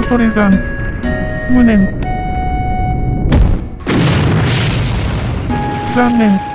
恐れじん。無念。残念。